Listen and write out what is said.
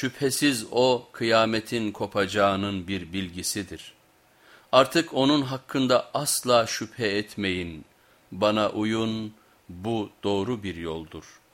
Şüphesiz o kıyametin kopacağının bir bilgisidir. Artık onun hakkında asla şüphe etmeyin. Bana uyun, bu doğru bir yoldur.''